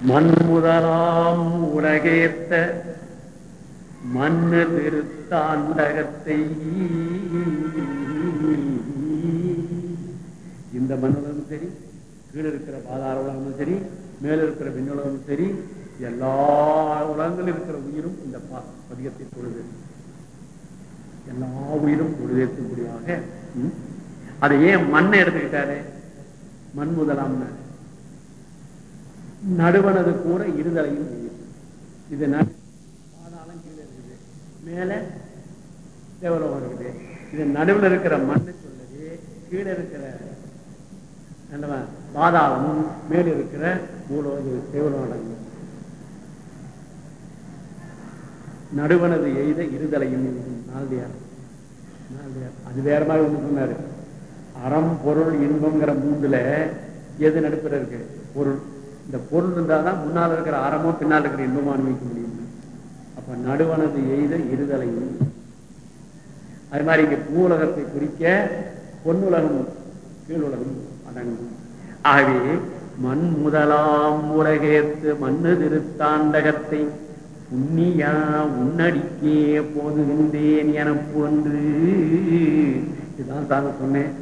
மண் முதலாம் உலகேத்த மண்ணு திருத்தாண்டகத்தை இந்த மண்ணுலகம் சரி கீழே இருக்கிற பாதார உலகமும் சரி மேல இருக்கிற விண்ணுலகமும் சரி எல்லா உலகங்களும் இருக்கிற உயிரும் இந்த பா- பதிகத்தை எல்லா உயிரும் தொழுதேற்றும்படியாக ம், அதை ஏன் மண்ணை எடுத்துக்கிட்டாரு? மண் முதலாம்னு நடுவனது கூட இருதலையும் இது பாதாளம் கீழே இருக்குது. மேல தேவலோகம் இருக்குது. இது நடுவில் இருக்கிற மண்ணு சொல்லுது. கீழே இருக்கிற என்னவா, பாதாளமும் மேல இருக்கிற மூலம் இது தேவலோகம் நடுவனது எய்த இருதலையும் நாள்தியார் நாள்தியார் அது வேற மாதிரி ஒன்று சொன்னாரு. அறம் பொருள் இன்பம்ங்கிற மூன்றுல எது நடுப்புற இருக்கு? பொருள். இந்த பொருள் இருந்தாதான் முன்னால் இருக்கிற அறமோ பின்னால் இருக்கிற இன்பமோ அனுபவிக்க முடியும். அப்ப நடுவனது எய்த இருதலையும் அது மாதிரி இந்த பூ உலகத்தை குறிக்க பொன்னுலகம் உலகம் அடங்கும். ஆகவே மண் முதலாம் உலகேத்து மண்ணு திருத்தாண்டகத்தை புண்ணியா உன்னடிக்கே போதுகின்றேன் என போன்று. இதுதான் தாங்க சொன்னேன்.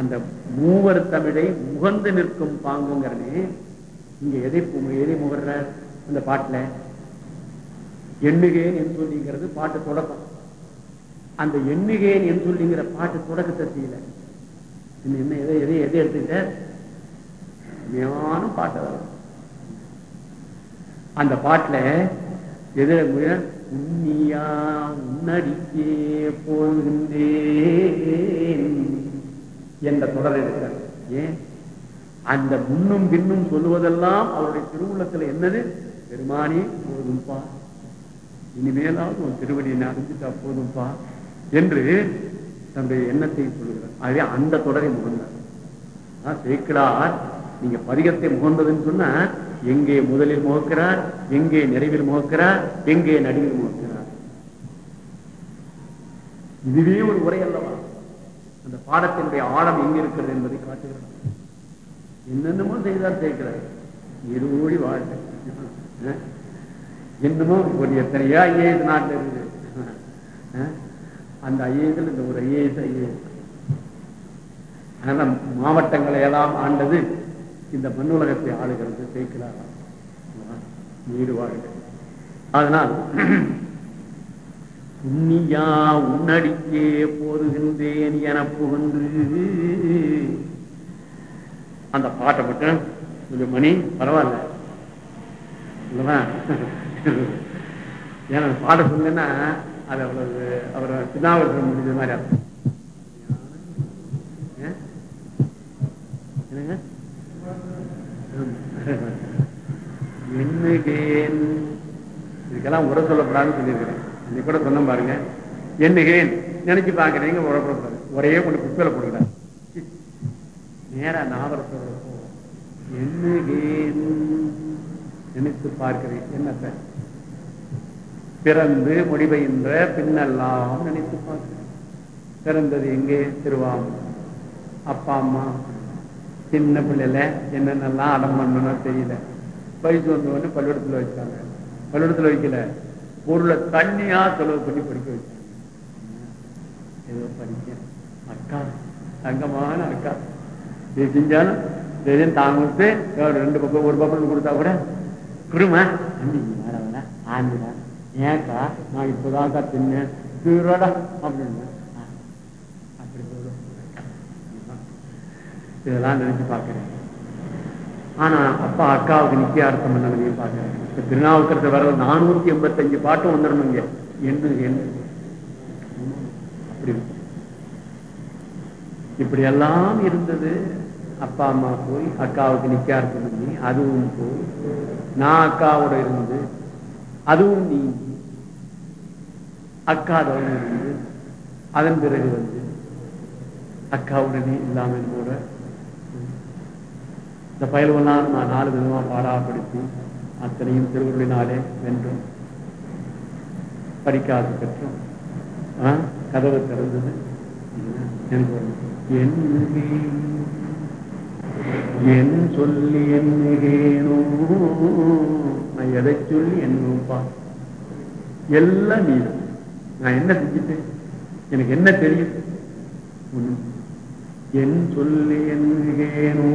அந்த மூவர் தமிழை முகந்து நிற்கும் பாங்குங்கிறனே இங்க எதை எதை முகர்றார் அந்த பாட்டுல? எண்ணுகேன் என் சொல்லிங்கிறது பாட்டு தொடக்கம். அந்த எண்ணுகேன் என்று சொல்லிங்கிற பாட்டு தொடக்கத்தை செய்யல என்ன எதை எதை எதை எடுத்துக்கிட்ட? அருமையான பாட்டு வரும். அந்த பாட்டுல எதிர உன்னியா உன்னடிக்கே போகின்றேன் என்ற தொடர் இருக்கிறார் ஏன்? அந்த முன்னும் பின்னும் சொல்லுவதெல்லாம் அவருடைய திருவுள்ளத்துல என்னது? பெருமானே போதும்பா. இனிமேலாவது உன் திருவடியை அறிஞ்சிட்டா போதும்பா என்று தன்னுடைய எண்ணத்தை சொல்லுகிறார். ஆகவே அந்த தொடரை முகந்தார். ஆ, நீங்க பதிகத்தை முகந்ததுன்னு சொன்னா எங்கே முதலில் முகக்கிறார் எங்கே நிறைவில் முகக்கிறார் எங்கே நடுவில் முகக்கிறார். இதுவே ஒரு உரை அல்லவா? அந்த பாடத்தினுடைய ஆழம் எங்க இருக்கிறது என்பதை காட்டுகிறார் என்னென்னமோ செய்தால் சேர்க்கிறார் இருவோடி வாழ்க்கை இன்னமும் என்னமோ ஒரு எத்தனையோ ஐஏஎஸ் நாட்டில் இருக்குது. அந்த ஐஏஎஸ்ல இந்த ஒரு ஐஏஎஸ் ஐஏஎஸ். அதனால மாவட்டங்களை எல்லாம் ஆண்டது இந்த மண்ணுலகத்தை ஆளுகிறது சேர்க்கிறாராம் நீடு வாழ்க்கை அதனால் உன்னியா உன்னடிக்கே போதுகின்றேன் என புகன்று. அந்த பாட்டை மட்டும் கொஞ்சம் மணி பரவாயில்ல. இல்லவா ஏன்னா பாட பாட்டை அது அவ்வளவு அவர் சின்னாவர்கள் முடிஞ்ச மாதிரி அர்த்தம் என்னங்க? எண்ணுகேன் இதுக்கெல்லாம் உரை சொல்லப்படாதுன்னு சொல்லியிருக்கிறேன். இன்னைக்கு கூட சொன்ன பாருங்க. எண்ணுகேன் நினைச்சு பாக்குறீங்க உரப்படக்கூடாது ஒரே கொண்டு குப்பையில போடுங்க. நேரா நாவரத்தோடு போ எண்ணுகேன் நினைத்து பார்க்கிறேன். என்னத்த? பிறந்து முடிவைன்ற பின்னெல்லாம் நினைத்து பார்க்கிறேன். பிறந்தது எங்கே? திருவாமூர் அப்பா அம்மா சின்ன பிள்ளைல என்னென்னலாம் அடம் பண்ணணும் தெரியல. வயசு வந்தவொடனே பள்ளிக்கூடத்துல வச்சாங்க. பள்ளிக்கூடத்துல வைக்கல. பொருளை தண்ணியா செலவு பண்ணி படிக்க வச்சாங்க. ஏதோ படிக்க. அக்கா தங்கமான அக்கா. செஞ்சாலும் தெரியும் தாங்க கொடுத்து ரெண்டு பக்கம் ஒரு பக்கம் கொடுத்தா கூட குடுமா ஆண்டுடா ஏக்கா நான் இப்போதான்க்கா தின்னேன். தூரடா அப்படின்னு. அப்படி சொல்லும் இதெல்லாம் நினைச்சு பார்க்கிறேன். ஆனா அப்பா அக்காவுக்கு நிச்சயார்த்தம் பண்ணதையும் பார்க்கிறேன். இப்ப திருநாவுக்கரசு வர நானூத்தி எண்பத்தஞ்சு பாட்டும் வந்துடணும் இங்க. என்ன என்ன? அப்படி. இப்படி எல்லாம் இருந்தது. அப்பா அம்மா போய் அக்காவுக்கு நிச்சயார்த்தம் பண்ணி அதுவும் போய் நான் அக்காவோட இருந்து அதுவும் நீ அக்காதவன் இருந்து அதன் பிறகு வந்து அக்காவுடனே இல்லாமல் கூட இந்த பயல்வெல்லாம் நான் நாலு விதமாக பாடாப்படுத்தி அத்தனையும் திருவுருளினாலே வென்றும். படிக்காது பெற்றோம். கதவை கதவு திறந்தது. எனக்கு என்ன? என் சொல்லி என்னுகேனோ நான் எதை சொல்லி என்னப்பா எல்லாம் நீ நான் என்ன செஞ்சுட்டேன்? எனக்கு என்ன தெரியும்? என் சொல்லி என்னுகேனோ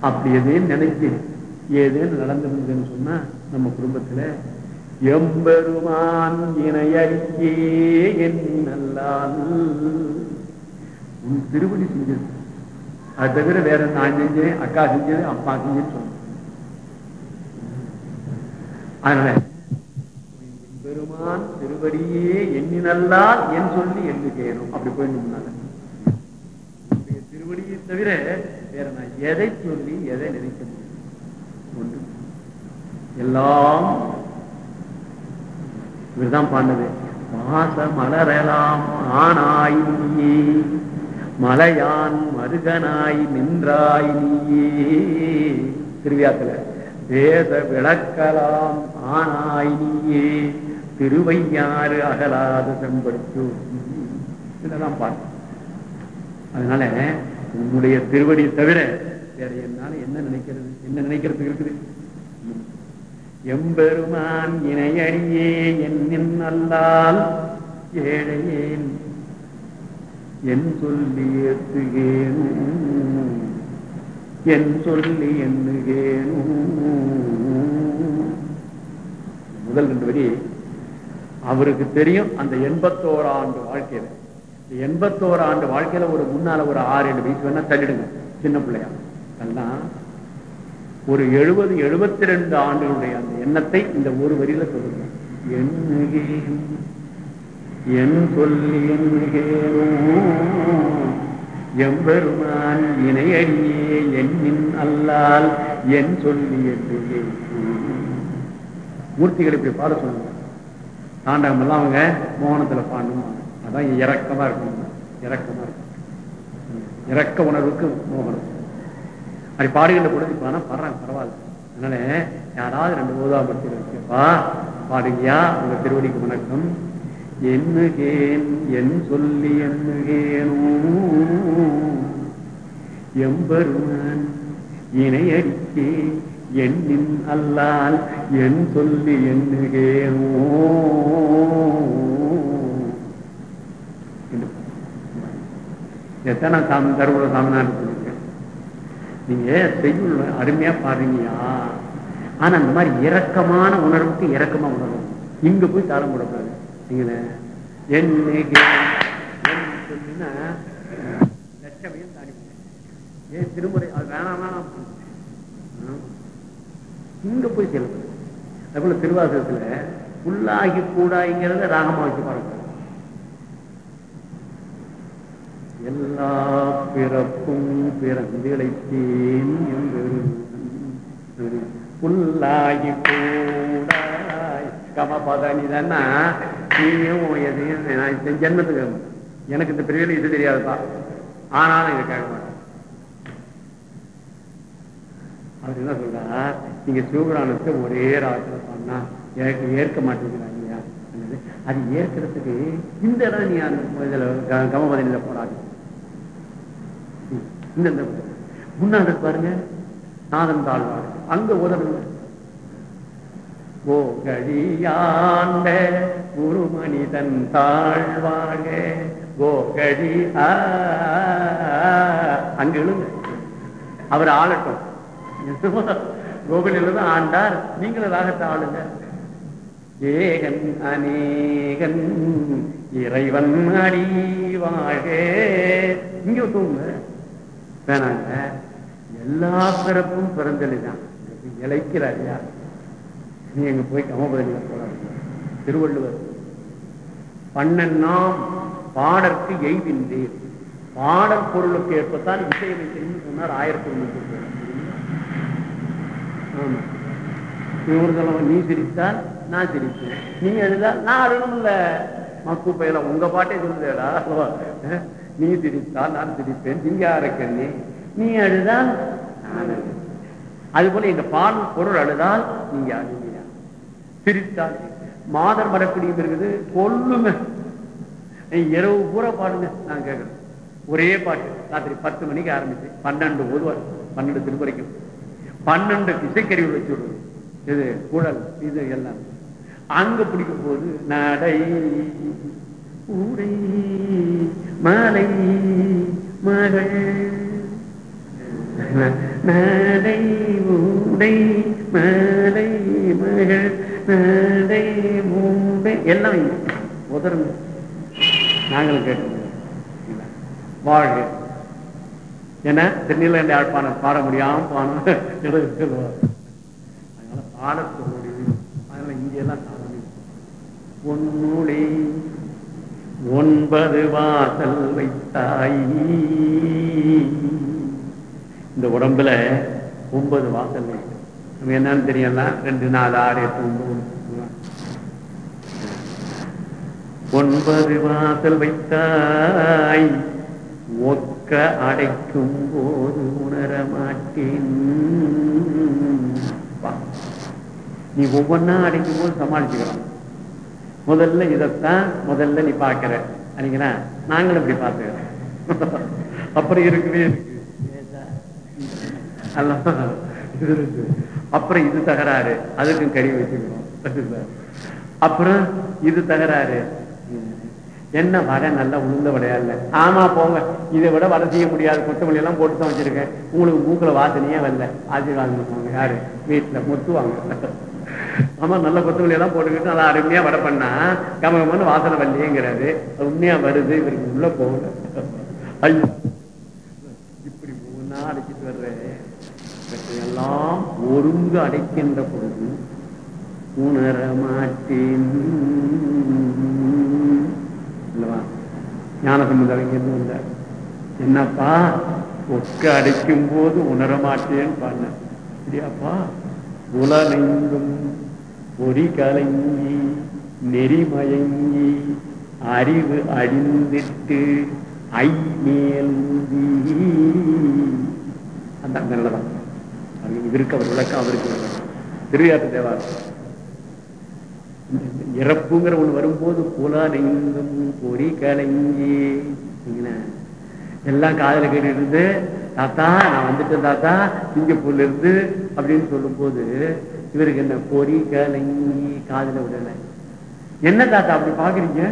அப்படி எதையும் நினைச்சு ஏதேனும் நடந்திருந்ததுன்னு சொன்னா நம்ம குடும்பத்துல எம்பெருமான் இணையறிக்கே என் நல்லால். உன் திருவடி செஞ்சது அது தவிர வேற நான் செஞ்சேன் அக்கா செஞ்சது அப்பா செஞ்சேன்னு சொல்லணும் அதனால பெருமான் திருவடியே எண்ணினல்லால் என் சொல்லி எண்ணுகேனும் அப்படி போய் திருவடியை தவிர வேற நான் எதை சொல்லி எதை நினைக்க முடியும்? ஒன்று. எல்லாம் இவர்தான் பாண்டது மாச மலரலாம் ஆனாயே மலையான் மருகனாய் நின்றாய் நீயே. திருவியாத்துல வேத விளக்கலாம் ஆனாய் நீயே. திருவையாறு அகலாத செம்படுத்து இதெல்லாம் அதனால உன்னுடைய திருவடி தவிர வேற என்னால என்ன நினைக்கிறது? என்ன நினைக்கிறதுக்கு இருக்குது? எம்பெருமான் இணையடியே என்னின் அல்லால் ஏழையேன் என் சொல்லி ஏத்துகேனோ என் சொல்லி எண்ணுகேனும் முதல் ரெண்டு வரி அவருக்கு தெரியும் அந்த எண்பத்தோரு ஆண்டு வாழ்க்கையில. எண்பத்தோரு ஆண்டு வாழ்க்கையில ஒரு முன்னால ஒரு ஆறு ஏழு வயசு வேணா தள்ளிடுங்க சின்ன பிள்ளையா. அதெல்லாம் ஒரு எழுபது எழுபத்தி ரெண்டு ஆண்டுகளுடைய அந்த எண்ணத்தை இந்த ஒரு வரியில சொல்லுங்க. எண்ணுகேனும் என் சொல்லி மிகேனோ எம்பெருமான் இணையடியே எண்ணின் அல்லால் என் சொல்லி எண்ணுகேன் மூர்த்திகள் இப்படி பாட சொன்னாங்க. தாண்டகம் எல்லாம் அவங்க மோகனத்துல பாடணும். அதான் இறக்கமா இருக்கும் இறக்கமா இருக்கும் இறக்க உணர்வுக்கு மோகனம். அப்படி பாடுகின்ற கூட இப்ப ஆனா பாடுறாங்க பரவாயில்ல. அதனால யாராவது ரெண்டு ஓதாபத்தி இருக்குப்பா பாடுங்கயா உங்க திருவடிக்கு வணக்கம். எண்ணுகேன் என் சொல்லி எண்ணுகேனோ எம்பெருமான் இணையடிக்கே எண்ணின் அல்லால் என் சொல்லி எண்ணுகேனோ எத்தனை சாமி தருமபுர சாமினார் நீங்க செய்யுள் அருமையா பாருங்கயா ஆனா அந்த மாதிரி இரக்கமான உணர்வுக்கு இரக்கமா உணர்வு இங்க போய் தாளம் போடக்கூடாது நீங்க லட்சமையும் தாண்டி ஏன் திருமுறை அது வேணாம் இங்க போய் செல்லுது அதுபோல திருவாசகத்துல புல்லாகி கூடாய்ங்கிறத ராகமா வச்சு பாருங்க. எல்லா பிறப்பும் பிறந்திழைத்தேன் என்று. புல்லாகி கூடாய் கமபதனிதன்னா நீயும் எதையும் ஜென்மத்துக்கு எனக்கு இந்த பிரிவில் இது தெரியாதுப்பா. ஆனாலும் இது கேட்க மாட்டேன். அவர் என்ன சொல்றா நீங்க சிவபுராணத்தை ஒரே ராத்திர பண்ணா ஏற்க ஏற்க மாட்டேங்கிறாங்க. அது ஏற்கிறதுக்கு இந்த இடம் நீ அந்த இதுல க- போடாது. இந்த இந்த. முன்னாடி பாருங்க. நாதன் அங்க உதவுங்க ஓ குரு மனிதன் தாழ்வாக ஓ அங்கு ஆ, எழுங்க அவர் ஆளட்டும். கோகுலில் தான் ஆண்டார். நீங்களும் ராகத்தை ஆளுங்க. ஏகன் அநேகன் இறைவன் அடிவாக இங்க தூங்க. வேணாங்க. எல்லா பிறப்பும் பிறந்தலிதான் இழைக்கிறார் யார்? நீ எங்க போய் கமபதியில போறாங்க திருவள்ளுவர் பண்ணெல்லாம் பாடற்கு எய்வின்றீர் பாடல் பொருளுக்கு ஏற்பத்தான் இசையமைக்கணும்னு சொன்னார் ஆயிரத்தி முன்னூத்தி ஆமா. இவர்களும் நீ சிரித்தால் நான் சிரிப்பேன். நீ எழுதால் நான் அழணும் இல்ல. மக்கு பயில உங்க பாட்டே சொல்லுதேடா. நீ சிரித்தால் நான் சிரிப்பேன். திங்க கண்ணி நீ அழுதால் நான் அது போல இந்த பாடல் பொருள் அழுதால் நீங்க அழுது சிரித்தால் மாதர் மரப்பிடியும் இருக்குது. கொல்லுங்க. இரவு பூரா பாடுங்க. நான் கேட்கறேன். ஒரே பாட்டு. ராத்திரி பத்து மணிக்கு ஆரம்பிச்சு பன்னெண்டு ஓதுவார். பன்னெண்டு திருப்பறைக்கும் பன்னெண்டு இசைக்கருவி வச்சு விடுவது இது குழல் இது எல்லாம். அங்க பிடிக்கும் போது நடை ஊரை மாலை மகள். நடை ஊடை மகள் எல்லாம் உதரும் நாங்களும் கேட்டோம் வாழ்க. ஏன்னா திருநீலகண்ட யாழ்ப்பாணம் பாட முடியாம பாடம் அதனால பாடத்தோடு அதனால இங்கெல்லாம் பாட முடியும் ஒன்பது வாசல் வைத்தாய். இந்த உடம்புல ஒன்பது வாசல் வைத்து நம்ம என்னன்னு தெரியலாம் ரெண்டு நாலு ஆறு எட்டு ஒன்பது ஒன்பது வாசல் வைத்தாய். ஒக்க அடைக்கும் போது உணரமாட்டேன் நீ ஒவ்வொன்னா அடைக்கும் போது சமாளிச்சுக்கலாம். முதல்ல இதைத்தான் முதல்ல நீ பாக்குற சரிங்களா நாங்களும் இப்படி பார்த்துக்கிறோம். அப்புறம் இருக்கவே இருக்கு. இருக்கு. அப்புறம் இது தகராறு. அதுக்கும் கறி வச்சுக்கணும் அப்புறம் இது தகராறு. என்ன வடை நல்லா உளுந்த வடையா இல்ல? ஆமா போங்க. இதை விட வடை செய்ய முடியாது. கொத்தமல்லி எல்லாம் போட்டு தான் வச்சிருக்கேன். உங்களுக்கு மூக்குல வாசனையே வரல. ஆசீர்வாதம் பண்ணுவாங்க யாரு? வீட்டுல முத்துவாங்க ஆமா நல்ல கொத்தமல்லி எல்லாம் போட்டுக்கிட்டு நல்லா அருமையா வடை பண்ணா கமகமான வாசனை வரலையேங்கிறாரு. உண்மையா வருது. இவருக்கு உள்ள போகல. ஐயோ. இப்படி ஒவ்வொன்னா அடைச்சிட்டு வர்றேன். எல்லாம் ஒருங்கு அடைக்கின்ற பொழுது உணர மாட்டேன். ஞானசம்பந்தம் இங்கிருந்து வந்தார். என்னப்பா ஒக்க அடைக்கும் போது உணர மாட்டேன்னு பாடின அப்படியாப்பா உலகெங்கும் பொறி கலங்கி நெறிமயங்கி அறிவு அழிந்திட்டு ஐ மேல்ந்தி அந்த நல்லதான் நிலைதான். இவருக்கு அவர் விளக்கம் அவருக்கு விளக்கம். தேவாரம். இறப்புங்கிற ஒண்ணு வரும்போது புலனெங்கும் பொறி கலங்கி. எல்லாம் காதல கேட்டு இருந்து தாத்தா நான் வந்துட்டேன் தாத்தா சிங்கப்பூர்ல இருந்து அப்படின்னு சொல்லும் போது இவருக்கு என்ன பொறி கலங்கி காதல விடல. என்ன தாத்தா அப்படி பாக்குறீங்க?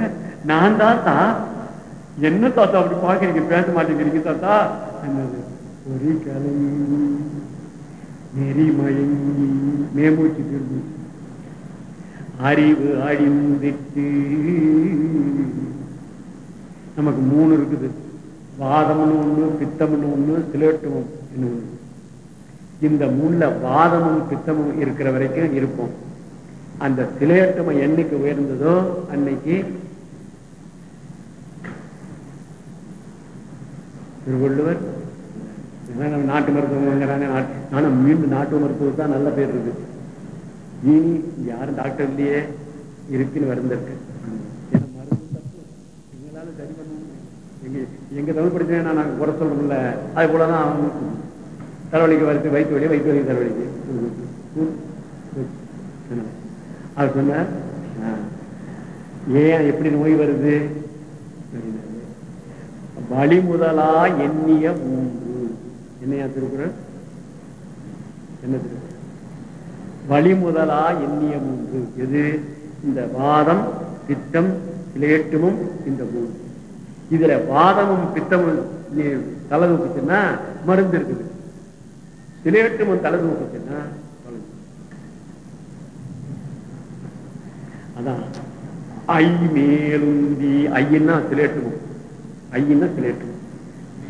நான் தாத்தா. என்ன தாத்தா அப்படி பாக்குறீங்க? பேச மாட்டேங்கிறீங்க தாத்தா. என்னது? பொறி கலங்கி நெறிமயங்கி மேமூச்சு திரும்பி. அறிவு அழிந்திட்டு நமக்கு மூணு இருக்குது. வாதம்னு ஒண்ணு பித்தம்னு ஒண்ணு சிலேட்டுமும் ஒண்ணு. இந்த மூணுல வாதமும் பித்தமும் இருக்கிற வரைக்கும் இருப்போம். அந்த சிலேட்டமம் என்னைக்கு உயர்ந்ததோ அன்னைக்கு திருவள்ளுவர் நம்ம நாட்டு மருத்துவம் நானும் ஆனா மீண்டும் நாட்டு மருத்துவம் தான் நல்ல பேர் இருக்கு இனி யாரும் டாக்டர் இல்லையே இருக்குன்னு வருந்திருக்கு. மருந்து தப்பு. எங்களால சரி பண்ண முடியும். எங்க எங்க தமிழ் படிச்சா நாங்க குறை சொல்றோம்ல அது போலதான் தலைவலிக்கு வருது வயிற்று வலி வயிற்று வலி தலைவலிக்கு. அவர் சொன்ன ஏன் எப்படி நோய் வருது? வழி முதலா எண்ணிய மூன்று. என்னையா திருக்குறள்? என்ன திருக்குறள்? வழிமுதலா எண்ணிய மூன்று. எது? இந்த வாதம் பித்தம் சிலேட்டுமும் இந்த மூன்று. இதுல வாதமும் பித்தமும் நீ தலை தூக்குச்சுன்னா மருந்து இருக்குது. சிலேட்டுமும் தலை தூக்குச்சுன்னா அதான். ஐ மேலுந்தி ஐயன்னா சிலேட்டுமும். ஐயன்னா சிலேட்டுமும்.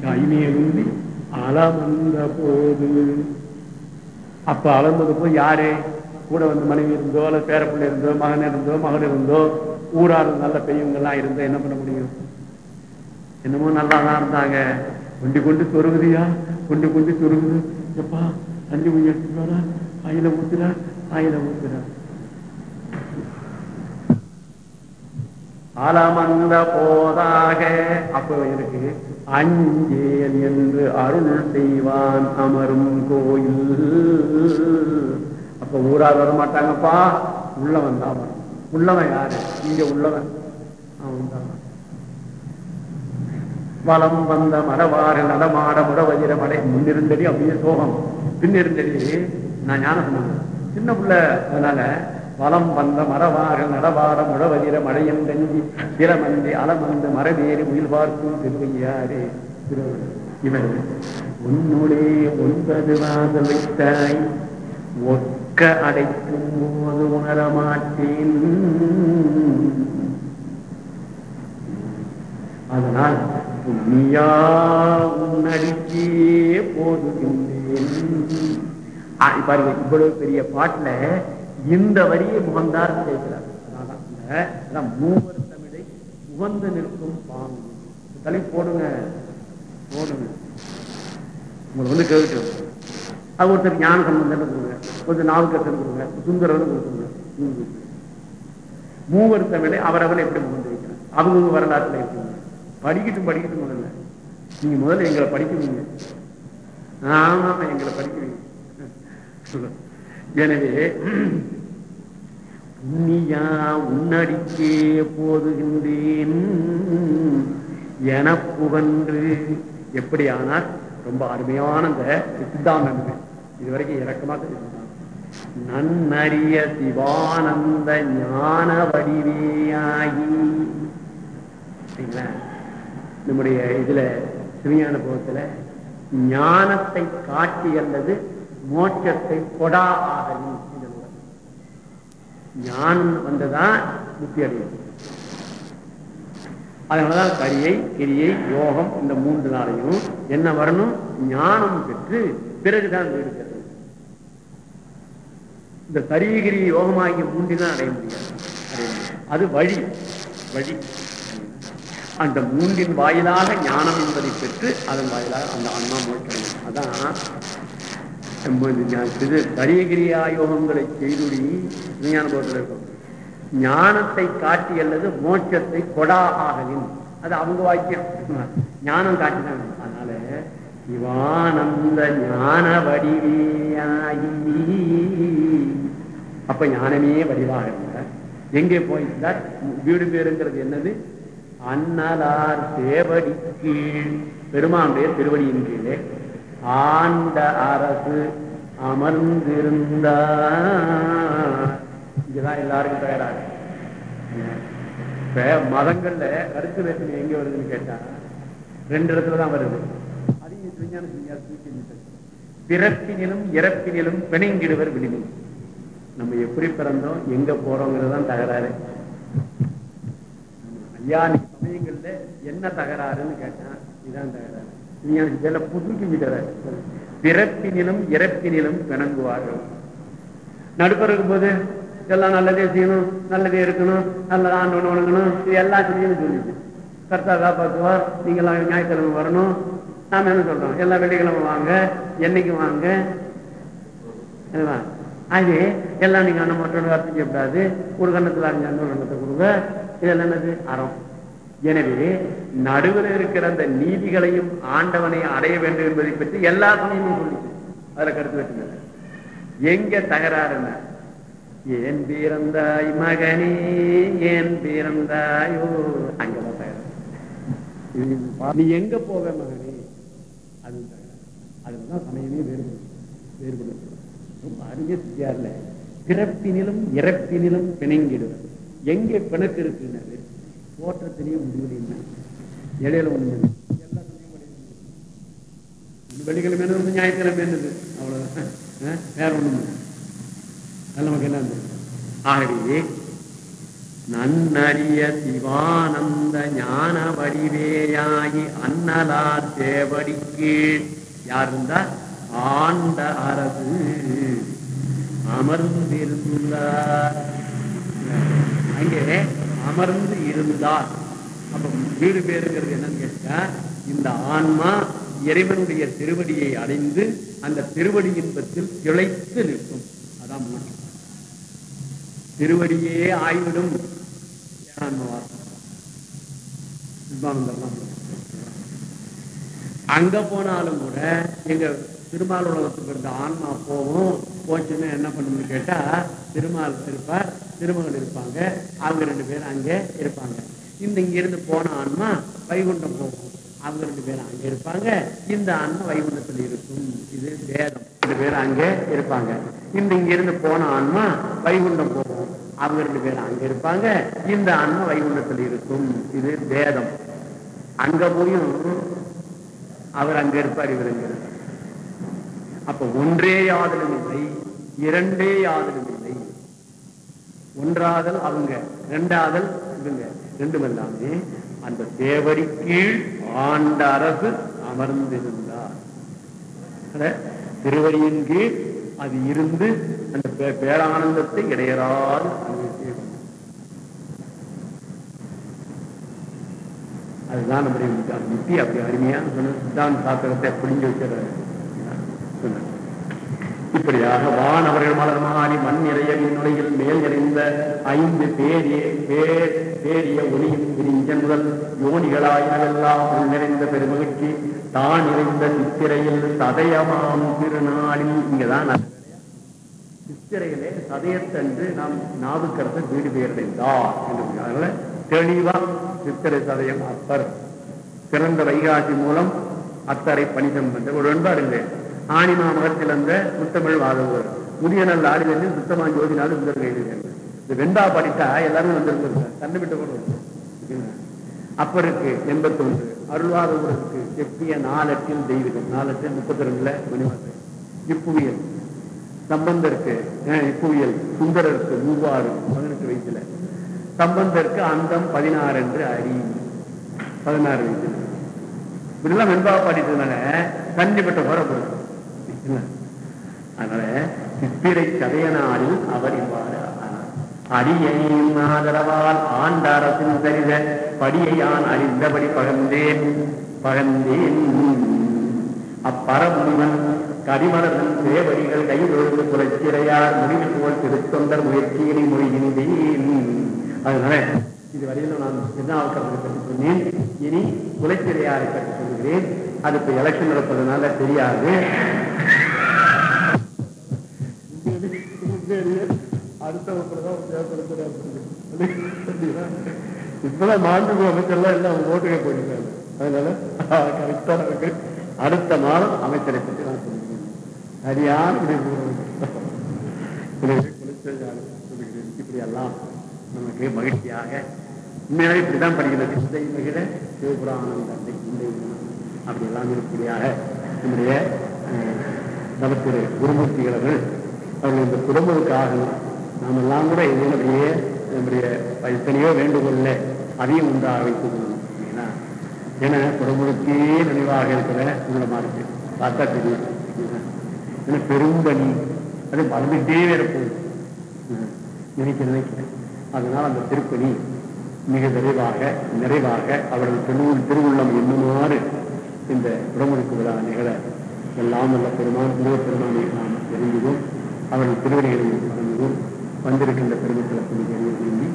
ஐ மேலுந்தி அலமந்த போது அப்ப அளந்தது போய் யாரு? கூட வந்து மனைவி இருந்தோ அல்லது பேரப்பிள்ளை இருந்தோ மகன் இருந்தோ மகள் இருந்தோ ஊரார் நல்ல பெரியவங்க எல்லாம் இருந்தா என்ன பண்ண முடியும்? என்னமோ நல்லா தான் இருந்தாங்க. கொண்டு கொண்டு சொருகுதியா? கொண்டு கொண்டு சொருகுது. எப்பா தண்ணி கொஞ்சம் எடுத்துட்டு வரா ஆயில ஊத்துறா ஆயில ஊத்துறா அலமந்த போதாக. அப்ப எனக்கு அஞ்சேன் என்று அருள் செய்வான் அமரும் கோயில். அப்ப ஊரார் வர மாட்டாங்கப்பா. உள்ளவன் தான் உள்ளவன் யாரு? இங்க உள்ளவன். அவன் தான். வலம் வந்த மரவாறு நடமாட முடவதிர மடை. முன்னிருந்தடி அப்படியே சோகம். பின்னிருந்தடி நான் ஞானம் சொன்னேன். சின்ன பிள்ளை அதனால வலம் வந்த மரவாக நடவாட முடவதிர மழையம் தஞ்சி சிரமந்தி அலமந்து மரவேறு உயிர் பார்க்கும் திருவையாரே இவர் உன்னுடைய ஒன்பது வாசல் வைத்தாய் ஒக்க அடைக்கும் போது உணரமாட்டேன் அதனால் புண்ணியா உன்னடிக்கே போதுகின்றேன் ஆ, பாருங்க இவ்வளவு பெரிய பாட்டுல இந்த வரியை முகந்தார் சேர்க்கிறார் மூவர் தமிழை உகந்து நிற்கும் பாங்கு. தலை போடுங்க போடுங்க. உங்களுக்கு வந்து கேட்டு அது ஒருத்தர் ஞான சம்பந்தம் கொடுங்க. கொஞ்சம் நாவுக்கரசன் கொடுங்க. சுந்தரன் கொடுத்துருங்க. மூவர் தமிழை அவரவர் எப்படி முகந்து வைக்கிறார் அவங்க வரலாற்றுல இருக்குங்க படிக்கட்டும் படிக்கட்டும் முதல்ல. நீங்க முதல்ல எங்களை படிக்கிறீங்க ஆமா ஆமா எங்களை படிக்கிறீங்க எனவே புண்ணியா உன்னடிக்கே போதுகின்றேன் என புகன்று. எப்படி ஆனால் ரொம்ப அருமையான இந்த சித்தாந்தம். இது. இதுவரைக்கும் இறக்கமா தெரியும் நன்னறிய சிவானந்த ஞான வடிவேயாகி நம்முடைய இதுல சிவஞான போகத்துல ஞானத்தை காட்டி அல்லது மோட்சத்தை கொடா ஆகணும் ஞானம் வந்துதான் முக்தி அடையும். அதனாலதான் கரியை கிரியை யோகம் இந்த மூன்று நாளையும் என்ன வரணும்? ஞானம் பெற்று பிறகுதான் வீடு பெறணும் இந்த கரியகிரி யோகமாகிய மூன்றிதான் அடைய முடியாது. அடைய அது வழி. வழி. அந்த மூன்றின் வாயிலாக ஞானம் என்பதை பெற்று அதன் வாயிலாக அந்த அண்ணா மோட்சம் அதான் நம்ம இது யோகங்களை செய்துடி விஞ்ஞான இருக்கும். ஞானத்தை காட்டி அல்லது மோட்சத்தை கொடா ஆகலின் அது அவங்க வாக்கியம். ஞானம் காட்டினாங்க அதனால இவானந்த ஞான வடிவேயாகி. அப்ப ஞானமே வடிவாக இருந்தார் எங்கே போயிருந்தார் வீடு பேருங்கிறது என்னது? அன்னலார் சேவடி கீழ் பெருமானுடைய திருவடியின் கீழே. ஆண்ட அரசு அமர்ந்திருந்தார் இங்கதான் எல்லாருக்கும் தயாராக. இப்ப மதங்கள்ல கருத்து வேற்றுமை எங்க வருதுன்னு கேட்டா ரெண்டு இடத்துலதான் வருது. அதையும் தூக்கி பிறப்பினிலும் இறப்பினிலும் பிணைங்கிடுவர் விடுவி நம்ம எப்படி பிறந்தோம் எங்க போறோங்கிறதான் தகராறு. ஐயா நீ சமயங்கள்ல என்ன தகராறுன்னு கேட்டான் இதான் தகராறு. விஞ்ஞான புதுக்கி விடுறாரு பிறப்பினிலும் இறப்பினிலும் பிணங்குவார்கள். நடுப்பர் இருக்கும்போது எல்லாம் நல்லதே செய்யணும் நல்லதே இருக்கணும் நல்லதா ஆண்டு வணங்கணும் இது எல்லாம் செய்யணும் சொல்லிச்சு கரெக்டாக காப்பாற்றுவார். நீங்க ஞாயிற்றுக்கிழமை வரணும். நாம என்ன சொல்றோம்? எல்லாம் வெள்ளிக்கிழமை வாங்க என்னைக்கு வாங்க? அது எல்லாம் நீங்க அண்ணன் மற்றொரு வார்த்தை செய்யக்கூடாது ஒரு கண்ணத்துல அஞ்சு அண்ணன் கண்ணத்தை கொடுங்க. இதெல்லாம் என்னது? அறம். எனவே நடுவில் இருக்கிற அந்த நீதிகளையும் ஆண்டவனை அடைய வேண்டும் என்பதை பற்றி எல்லா சமயமும் சொல்லிச்சு அதுல கருத்து வெட்டுங்க எங்க தகராறுன்னா ஏன் பிறந்தாய் மகனே ஏன் பிறந்தாயோ அங்கதான் தகராறு. நீ எங்க போக மகனே? அது அதுதான் சமயமே வேறுபடும். வேறுபடும். ரொம்ப அருமையா செஞ்சார்ல பிறப்பினிலும் இறப்பினிலும் பிணங்கிடுவது எங்கே பிணக்கு இருக்குன்னாரு? தோற்றத்திலேயே முடிவு இடையில ஒண்ணு எல்லா வெள்ளிக்கிழமை என்னது ஞாயிற்றுக்கிழமை என்னது அவ்வளவுதான் வேற ஒண்ணும் இல்லை. அது நமக்கு என்ன ஆகவே நன்னறிய சிவானந்த ஞான வடிவேயாகி அன்னலார் தேவடிக்கு யார் இருந்தா? ஆண்ட அரசு. அமர்ந்து இருந்தார் அங்கே அமர்ந்து இருந்தார். அப்ப வீடு பேருங்கிறது என்னன்னு கேட்டா இந்த ஆன்மா இறைவனுடைய திருவடியை அடைந்து அந்த திருவடி இன்பத்தில் திளைத்து நிற்கும். அதான் மோட்சம் திருவடியே ஆய்விடும். அங்க போனாலும் கூட எங்க திருமால் உலகத்துக்கு இருந்த ஆன்மா போகும் போச்சுன்னா என்ன பண்ணணும்னு கேட்டா திருமால் இருப்பார் திருமகள் இருப்பாங்க அவங்க ரெண்டு பேரும் அங்கே இருப்பாங்க. இந்த இங்க இருந்து போன ஆன்மா வைகுண்டம் போகும். அவங்க ரெண்டு பேரும் அங்க இருப்பாங்க. இந்த ஆன்மா வைகுண்டத்தில் இருக்கும். இது வேதம். ரெண்டு பேரும் அங்கே இருப்பாங்க. இந்த இங்கிருந்து போன ஆன்மா வைகுண்டம் போகும். அவங்க ரெண்டு பேரும் அங்க இருப்பாங்க. இந்த ஆன்மா வைகுண்டத்தில் இருக்கும். இது வேதம். அங்க போயும் அவர் அங்க இருப்பார் இவர் இருப்பார். அப்ப ஒன்றே யாதலும் இல்லை இரண்டே யாதலும் இல்லை ஒன்றாதல் அவங்க இரண்டாதல் இவங்க. ரெண்டும் எல்லாமே அந்த தேவடி கீழ் ஆண்ட அரசு அமர்ந்திருந்தார். திருவடியின் கீழ் அது இருந்து அந்த பே- பேரானந்தத்தை இடையராது அதுதான் நம்முடைய முத்தி- அப்படி அருமையா சொன்ன சித்தாந்த சாஸ்திரத்தை புரிஞ்சு வச்சிடறாரு இப்படியாக வான் அவர்கள் மலர் மாறி மண் நிறைய விண்ணுலையில் மேல் நிறைந்த ஐந்து பேரிய பேரிய ஒளியும் பிரிஞ்சன் முதல் யோனிகளாயெல்லாம் உள் நிறைந்த பெருமகிழ்ச்சி தான் நிறைந்த சித்திரையில் சதயமாம் திருநாளில். இங்கதான் சித்திரையிலே சதயத்தன்று நாம் நாவுக்கரசர் வீடு பெயர்ந்தார் என்று தெளிவா சித்திரை சதயம் அப்பர் சிறந்த வைகாசி மூலம் அத்தரை பணிதம் என்ற ஒரு வெண்பாடுங்க ஆணிமா மகத்தில் அந்த முத்தமிழ் வாதவர் முதிய நல்ல ஆடி சுத்தமா ஜோதி நாடு சுந்தர் கைது இந்த வெண்பா படித்தா எல்லாரும் வந்திருந்திருக்க தண்ணி விட்டு அப்ப இருக்கு எண்பத்தி ஒன்று அருள்வாதவருக்கு எப்பிய நாலட்டில் தெய்வீகம். நாலட்டில் முப்பத்தி ரெண்டுல மணிவாசன் இப்புவியல். சம்பந்தருக்கு அஹ், இப்புவியல். சுந்தரருக்கு மூவாறு பதினெட்டு வயசுல. சம்பந்தருக்கு அந்தம் பதினாறு என்று அறி பதினாறு வயசுல. இப்படிலாம் வெண்பா பாடிட்டதுனால கண்டிப்பட்ட போறப்படும் அதனால சித்திரை கதையனாரில் அவர் இவ்வாறு ஆனார். அடியையும் ஆதரவால் ஆண்ட அரசின் சரித படியையான் அறிந்தபடி பகந்தேன் பகந்தேன். அப்பரமுனிவன் கரிமலர்தன் தேவடிகள் கைதொழுந்து புரட்சியடையார் முடிவு போல் திருத்தொண்டர் முயற்சியினை மொழிகின்றேன் அதனால இதுவரையிலும் நான் திருநாவுக்கரசரை பற்றி சொன்னேன்? இனி குலச்சிறையாரை பற்றி சொல்கிறேன். அது இப்ப எலெக்ஷன் நடப்பதனால தெரியாது. அடுத்த இப்பதான் மாண்பு அமைச்சர்லாம் எல்லாம் அவங்க அமைச்சர்லாம் போயிருக்காங்க. அதனால கரெக்டா இருக்கு. அடுத்த மாதம் அமைச்சரை பற்றி நான் சொல்லுகிறேன் சரியான சொல்லுகிறேன் இப்படி எல்லாம் நமக்கு மகிழ்ச்சியாக உண்மையாக இப்படிதான் படிக்கிறது இந்த மகிழ சிவபுராணம் தந்தை அப்படி எல்லாம் இருப்படியாக நம்முடைய நமக்கு குருமூர்த்திகளர்கள் அவர்கள் இந்த குடும்பத்துக்காக நாம் எல்லாம் கூட இதனுடைய நம்முடைய எத்தனையோ வேண்டுகோள்ல அதையும் உண்டாக வைத்துக் கொள்ளணும். அப்படின்னா ஏன்னா குடும்பத்தே நினைவாக இருக்கிற உங்களமா இருக்கு பார்த்தா தெரியும். ஏன்னா பெரும்பணி அது வளர்ந்துட்டே இருக்கும் நினைக்க நினைக்கிறேன் அதனால் அந்த திருப்பணி மிக விரைவாக நிறைவாக அவரது திருவுள் திருவுள்ளம் என்னுமாறு இந்த குடமுழுக்கு விழா நிகழ எல்லாம் நல்ல பெருமான் முருக பெருமானை நாம் தெரிந்ததும் அவர்கள் திருவடிகளை வழங்குவோம் வந்திருக்கின்ற பெருமக்களை சொல்லி விரும்பி